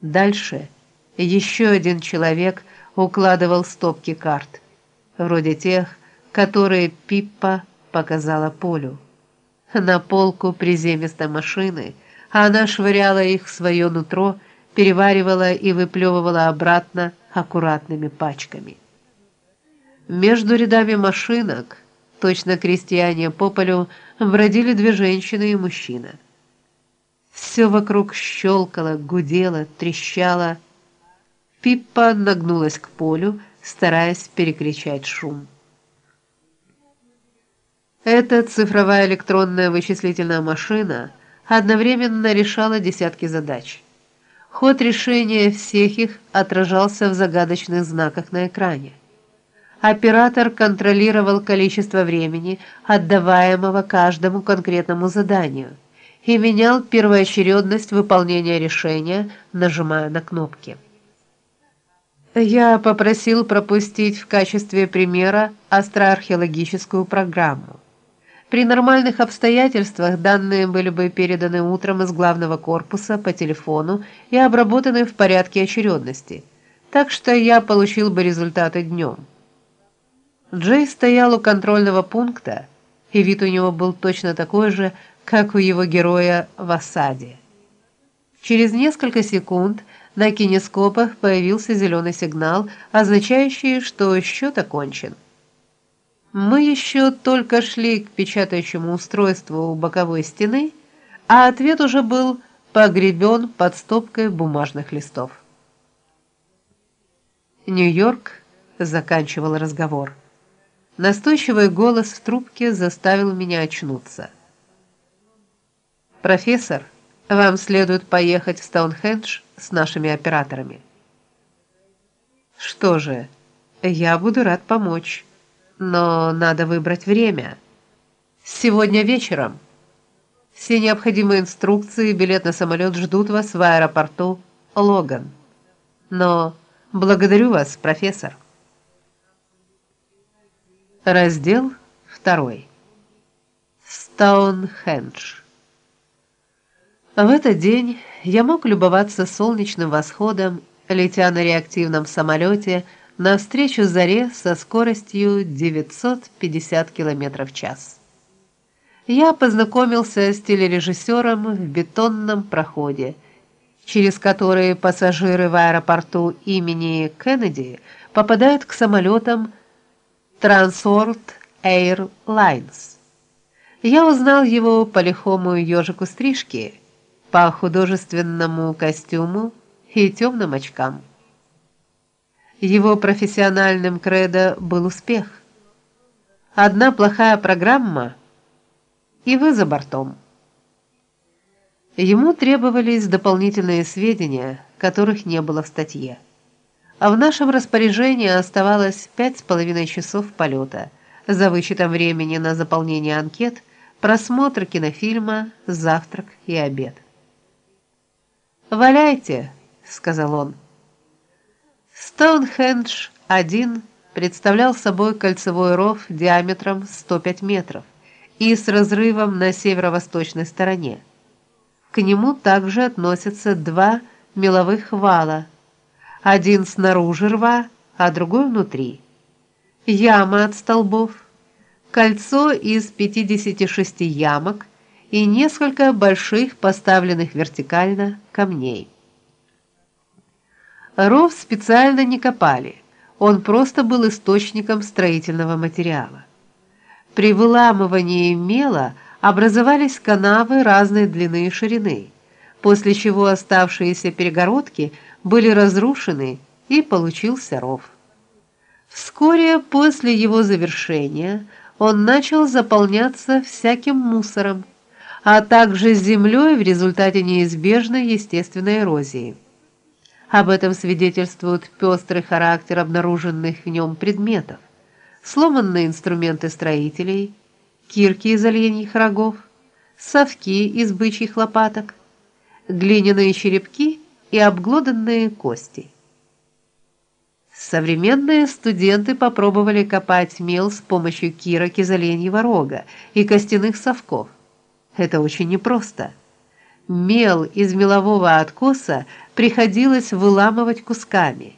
Дальше еще один человек укладывал стопки карт, вроде тех, которые Пиппа показала Полю. На полку приземистой машины она швыряла их в свое нутро, переваривала и выплевывала обратно аккуратными пачками. Между рядами машинок, точно крестьяне по полю, бродили две женщины и мужчина. Все вокруг щелкало, гудело, трещало. Пиппа нагнулась к полю, стараясь перекричать шум. Эта цифровая электронная вычислительная машина одновременно решала десятки задач. Ход решения всех их отражался в загадочных знаках на экране. Оператор контролировал количество времени, отдаваемого каждому конкретному заданию, и менял первоочередность выполнения решения, нажимая на кнопки. Я попросил пропустить в качестве примера астроархеологическую программу. При нормальных обстоятельствах данные были бы переданы утром из главного корпуса по телефону и обработаны в порядке очередности, так что я получил бы результаты днем. Джей стоял у контрольного пункта, и вид у него был точно такой же, как у его героя в осаде. Через несколько секунд на кинескопах появился зеленый сигнал, означающий, что счет окончен. Мы еще только шли к печатающему устройству у боковой стены, а ответ уже был погребен под стопкой бумажных листов. Нью-Йорк заканчивал разговор. Настойчивый голос в трубке заставил меня очнуться. Профессор, вам следует поехать в Стоунхендж с нашими операторами. Что же, я буду рад помочь, но надо выбрать время. Сегодня вечером. Все необходимые инструкции и билет на самолет ждут вас в аэропорту Логан. Но благодарю вас, профессор. Раздел 2. Стоунхендж. В этот день я мог любоваться солнечным восходом, летя на реактивном самолете навстречу заре со скоростью 950 км в час. Я познакомился с телережиссером в бетонном проходе, через который пассажиры в аэропорту имени Кеннеди попадают к самолетам Transworld Airlines. Я узнал его по лихому ежику стрижки, по художественному костюму и темным очкам. Его профессиональным кредо был успех. Одна плохая программа и вы за бортом. Ему требовались дополнительные сведения, которых не было в статье а в нашем распоряжении оставалось пять с половиной часов полета, за вычетом времени на заполнение анкет, просмотр кинофильма, завтрак и обед. "Валяйте", сказал он. Стоунхендж-1 представлял собой кольцевой ров диаметром 105 метров и с разрывом на северо-восточной стороне. К нему также относятся два меловых вала один снаружи рва, а другой внутри. Яма от столбов, кольцо из 56 ямок и несколько больших поставленных вертикально камней. Ров специально не копали. Он просто был источником строительного материала. При выламывании мела образовались канавы разной длины и ширины, после чего оставшиеся перегородки – были разрушены и получился ров. Вскоре после его завершения он начал заполняться всяким мусором, а также землей в результате неизбежной естественной эрозии. Об этом свидетельствует пестрый характер обнаруженных в нем предметов: сломанные инструменты строителей, кирки из оленьих рогов, совки из бычьих лопаток, глиняные черепки и обглоданные кости. Современные студенты попробовали копать мел с помощью кирок из оленьего рога и костяных совков. Это очень непросто. Мел из мелового откоса приходилось выламывать кусками –